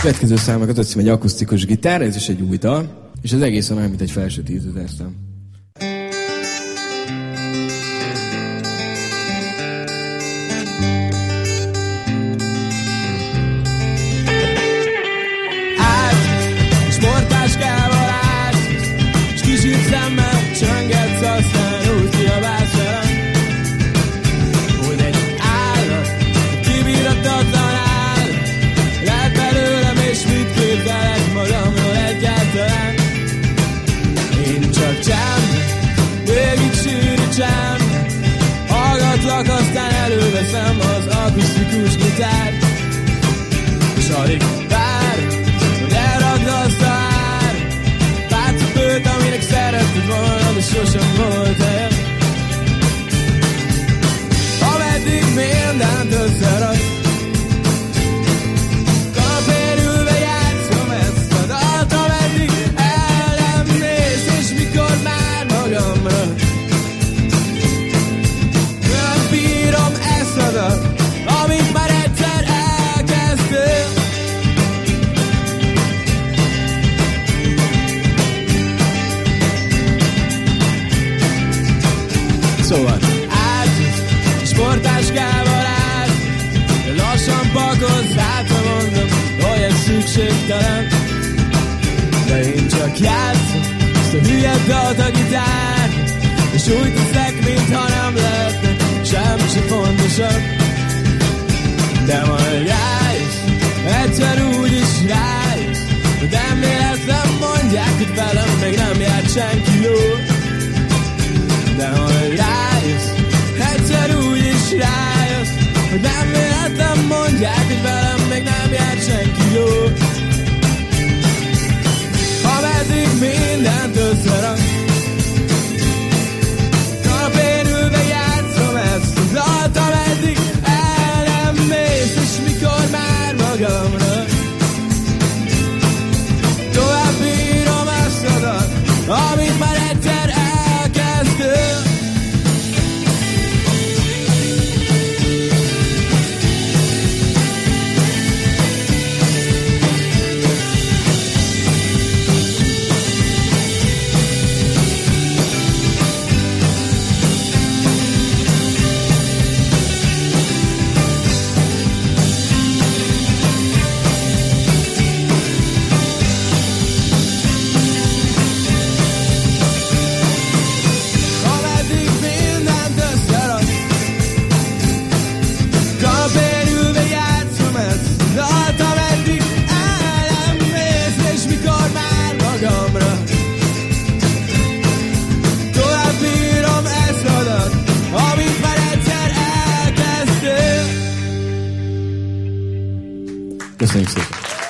Következő számokat azt egy akusztikus gitár, ez is egy új dal, és az egész olyan, mint egy felső tízezer szám. Veszem az akusztikus gitár És alig Szóval. Át, sportáskával át, lassan pakolsz, hátra mondom, ez szükségtelen. De én csak játszom, ezt a hülye dalt a gitár, és úgy teszek, mintha nem lehetne, semmi se fontosabb. De majd rájössz, egyszer úgy is rájössz, hogy nem véletlen mondják, hogy velem még nem járt senki jó. Már Köszönjük szépen.